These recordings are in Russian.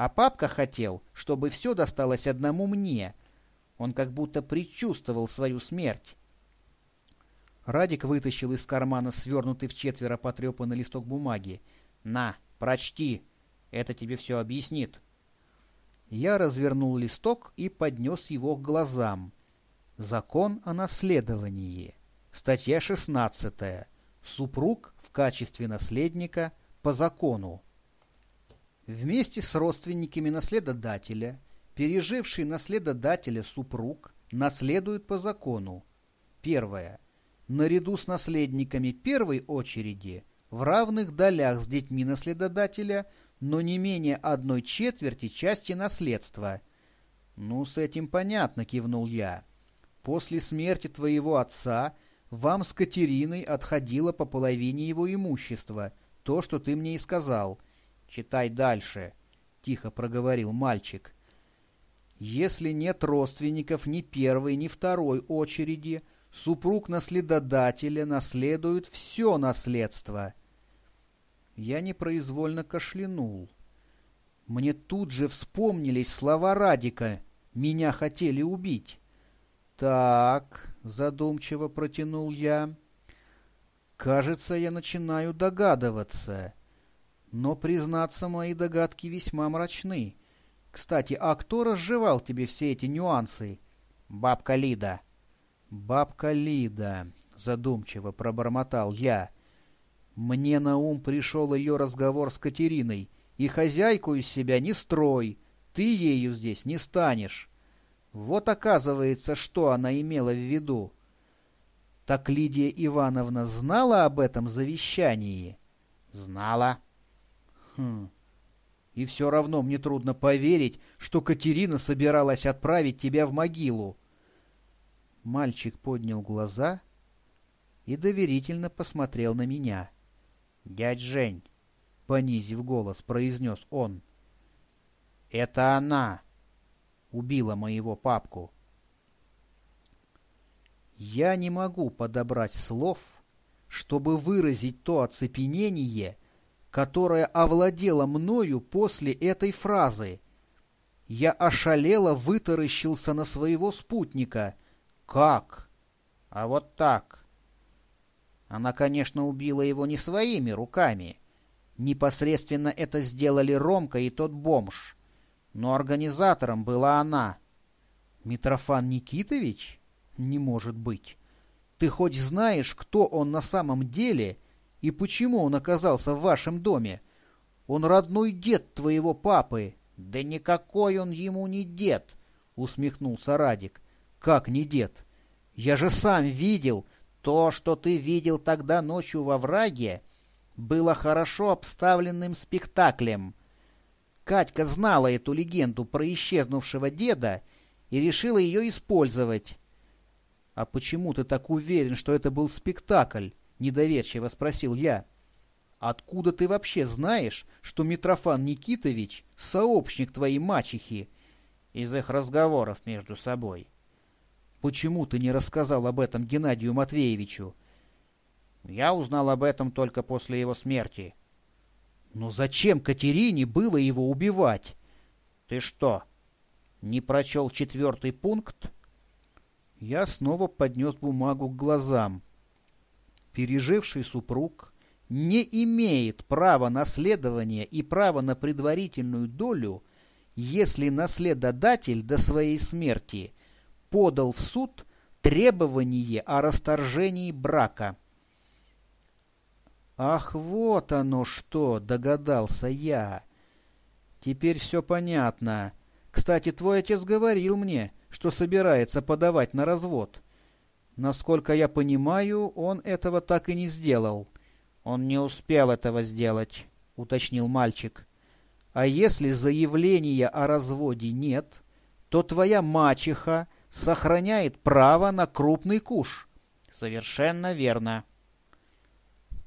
А папка хотел, чтобы все досталось одному мне. Он как будто предчувствовал свою смерть. Радик вытащил из кармана свернутый в четверо потрепанный листок бумаги. «На, прочти, это тебе все объяснит». Я развернул листок и поднес его к глазам. Закон о наследовании. Статья 16. Супруг в качестве наследника по закону. Вместе с родственниками наследодателя, переживший наследодателя супруг, наследует по закону. Первое. Наряду с наследниками первой очереди в равных долях с детьми наследодателя, но не менее одной четверти части наследства. «Ну, с этим понятно», — кивнул я. «После смерти твоего отца вам с Катериной отходило по половине его имущества, то, что ты мне и сказал». «Читай дальше», — тихо проговорил мальчик. «Если нет родственников ни первой, ни второй очереди, супруг наследодателя наследует все наследство». Я непроизвольно кашлянул. Мне тут же вспомнились слова Радика «Меня хотели убить». «Так», — задумчиво протянул я, — «кажется, я начинаю догадываться». Но, признаться, мои догадки весьма мрачны. Кстати, а кто разжевал тебе все эти нюансы? Бабка Лида. Бабка Лида, задумчиво пробормотал я. Мне на ум пришел ее разговор с Катериной. И хозяйку из себя не строй, ты ею здесь не станешь. Вот оказывается, что она имела в виду. Так Лидия Ивановна знала об этом завещании? Знала. Хм. И все равно мне трудно поверить, что Катерина собиралась отправить тебя в могилу. Мальчик поднял глаза и доверительно посмотрел на меня. — Дядь Жень, — понизив голос, произнес он, — это она убила моего папку. Я не могу подобрать слов, чтобы выразить то оцепенение, которая овладела мною после этой фразы. Я ошалело вытаращился на своего спутника. Как? А вот так. Она, конечно, убила его не своими руками. Непосредственно это сделали Ромка и тот бомж. Но организатором была она. Митрофан Никитович? Не может быть. Ты хоть знаешь, кто он на самом деле — и почему он оказался в вашем доме? Он родной дед твоего папы. Да никакой он ему не дед, усмехнулся Радик. Как не дед? Я же сам видел. То, что ты видел тогда ночью во враге, было хорошо обставленным спектаклем. Катька знала эту легенду про исчезнувшего деда и решила ее использовать. — А почему ты так уверен, что это был спектакль? Недоверчиво спросил я. Откуда ты вообще знаешь, что Митрофан Никитович — сообщник твоей мачехи? Из их разговоров между собой. Почему ты не рассказал об этом Геннадию Матвеевичу? Я узнал об этом только после его смерти. Но зачем Катерине было его убивать? Ты что, не прочел четвертый пункт? Я снова поднес бумагу к глазам переживший супруг не имеет права наследования и права на предварительную долю, если наследодатель до своей смерти подал в суд требование о расторжении брака. «Ах, вот оно что!» — догадался я. «Теперь все понятно. Кстати, твой отец говорил мне, что собирается подавать на развод». Насколько я понимаю, он этого так и не сделал. Он не успел этого сделать, уточнил мальчик. А если заявления о разводе нет, то твоя мачеха сохраняет право на крупный куш. Совершенно верно.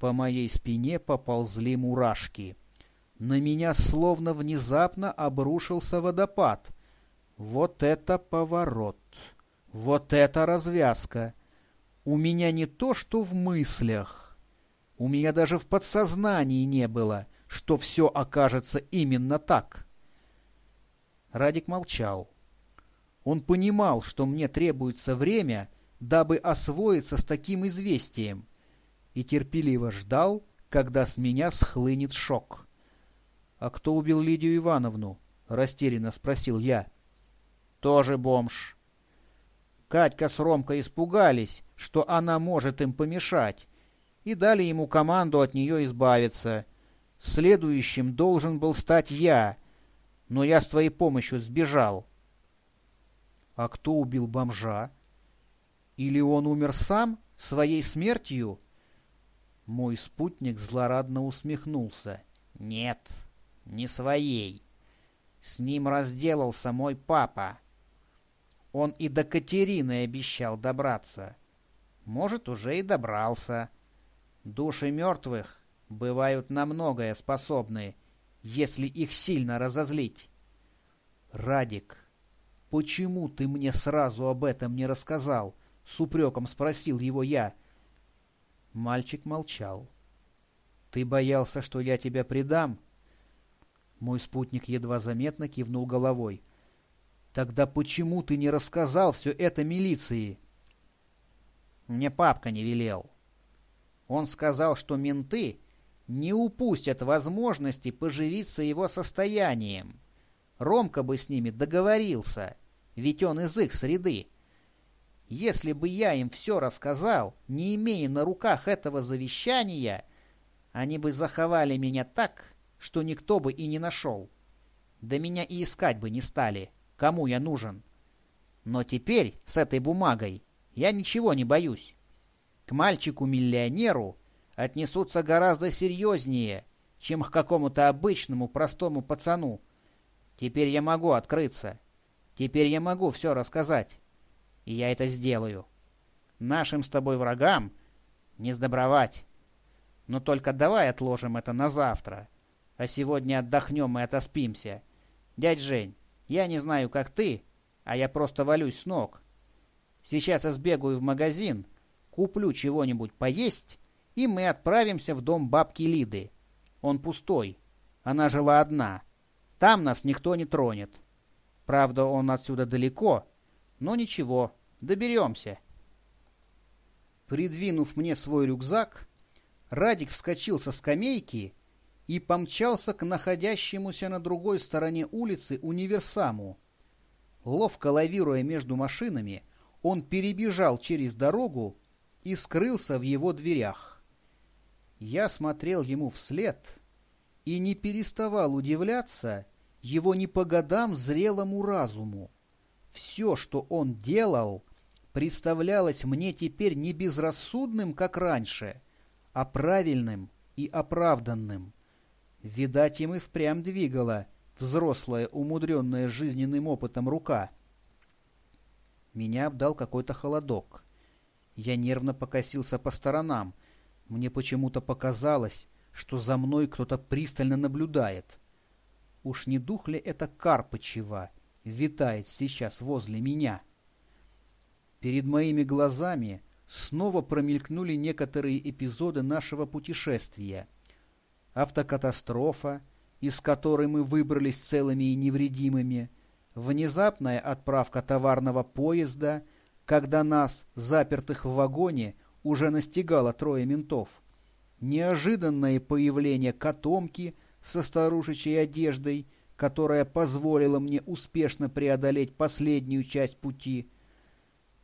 По моей спине поползли мурашки. На меня словно внезапно обрушился водопад. Вот это поворот! Вот это развязка! У меня не то, что в мыслях. У меня даже в подсознании не было, что все окажется именно так. Радик молчал. Он понимал, что мне требуется время, дабы освоиться с таким известием, и терпеливо ждал, когда с меня схлынет шок. «А кто убил Лидию Ивановну?» — растерянно спросил я. «Тоже бомж». Катька с Ромкой испугались, что она может им помешать, и дали ему команду от нее избавиться. Следующим должен был стать я, но я с твоей помощью сбежал. А кто убил бомжа? Или он умер сам, своей смертью? Мой спутник злорадно усмехнулся. Нет, не своей. С ним разделался мой папа. Он и до Катерины обещал добраться. Может, уже и добрался. Души мертвых бывают на многое способны, если их сильно разозлить. Радик, почему ты мне сразу об этом не рассказал? С упреком спросил его я. Мальчик молчал. Ты боялся, что я тебя предам? Мой спутник едва заметно кивнул головой. Тогда почему ты не рассказал все это милиции? Мне папка не велел. Он сказал, что менты не упустят возможности поживиться его состоянием. Ромка бы с ними договорился, ведь он из их среды. Если бы я им все рассказал, не имея на руках этого завещания, они бы заховали меня так, что никто бы и не нашел. Да меня и искать бы не стали, кому я нужен. Но теперь с этой бумагой я ничего не боюсь. К мальчику-миллионеру отнесутся гораздо серьезнее, чем к какому-то обычному простому пацану. Теперь я могу открыться. Теперь я могу все рассказать. И я это сделаю. Нашим с тобой врагам не сдобровать. Но только давай отложим это на завтра. А сегодня отдохнем и отоспимся. Дядь Жень, я не знаю, как ты, а я просто валюсь с ног. Сейчас я сбегаю в магазин, куплю чего-нибудь поесть, и мы отправимся в дом бабки Лиды. Он пустой. Она жила одна. Там нас никто не тронет. Правда, он отсюда далеко, но ничего, доберемся. Придвинув мне свой рюкзак, Радик вскочил со скамейки и помчался к находящемуся на другой стороне улицы универсаму. Ловко лавируя между машинами, он перебежал через дорогу и скрылся в его дверях. Я смотрел ему вслед и не переставал удивляться его не по годам зрелому разуму. Все, что он делал, представлялось мне теперь не безрассудным, как раньше, а правильным и оправданным. Видать, им и впрямь двигала взрослая, умудренная жизненным опытом рука. Меня обдал какой-то холодок. Я нервно покосился по сторонам. Мне почему-то показалось, что за мной кто-то пристально наблюдает. Уж не дух ли это Карпычева витает сейчас возле меня? Перед моими глазами снова промелькнули некоторые эпизоды нашего путешествия. Автокатастрофа, из которой мы выбрались целыми и невредимыми, внезапная отправка товарного поезда — когда нас, запертых в вагоне, уже настигало трое ментов. Неожиданное появление котомки со старушечьей одеждой, которая позволила мне успешно преодолеть последнюю часть пути.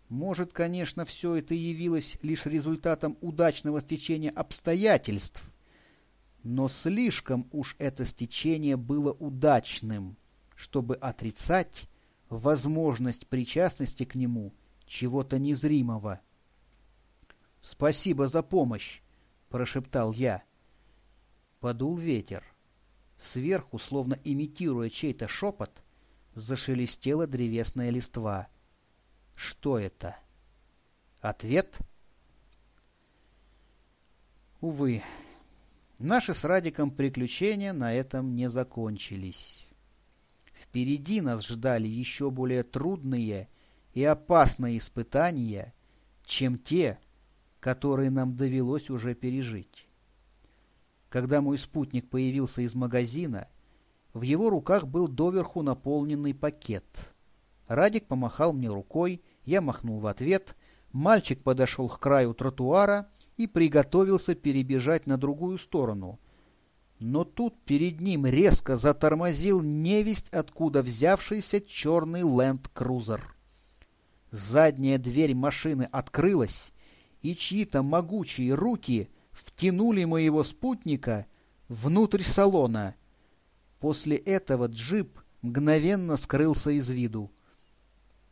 Может, конечно, все это явилось лишь результатом удачного стечения обстоятельств, но слишком уж это стечение было удачным, чтобы отрицать возможность причастности к нему – чего-то незримого. «Спасибо за помощь!» — прошептал я. Подул ветер. Сверху, словно имитируя чей-то шепот, зашелестела древесная листва. Что это? Ответ? Увы, наши с Радиком приключения на этом не закончились. Впереди нас ждали еще более трудные и опасные испытания, чем те, которые нам довелось уже пережить. Когда мой спутник появился из магазина, В его руках был доверху наполненный пакет. Радик помахал мне рукой, я махнул в ответ. Мальчик подошел к краю тротуара и приготовился перебежать на другую сторону. Но тут перед ним резко затормозил невесть, откуда взявшийся черный ленд-крузер. Задняя дверь машины открылась, и чьи-то могучие руки втянули моего спутника внутрь салона. После этого джип мгновенно скрылся из виду.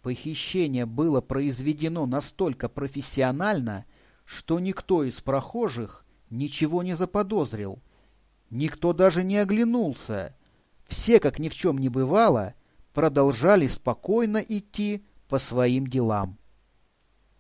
Похищение было произведено настолько профессионально, что никто из прохожих ничего не заподозрил. Никто даже не оглянулся. Все, как ни в чем не бывало, продолжали спокойно идти по своим делам.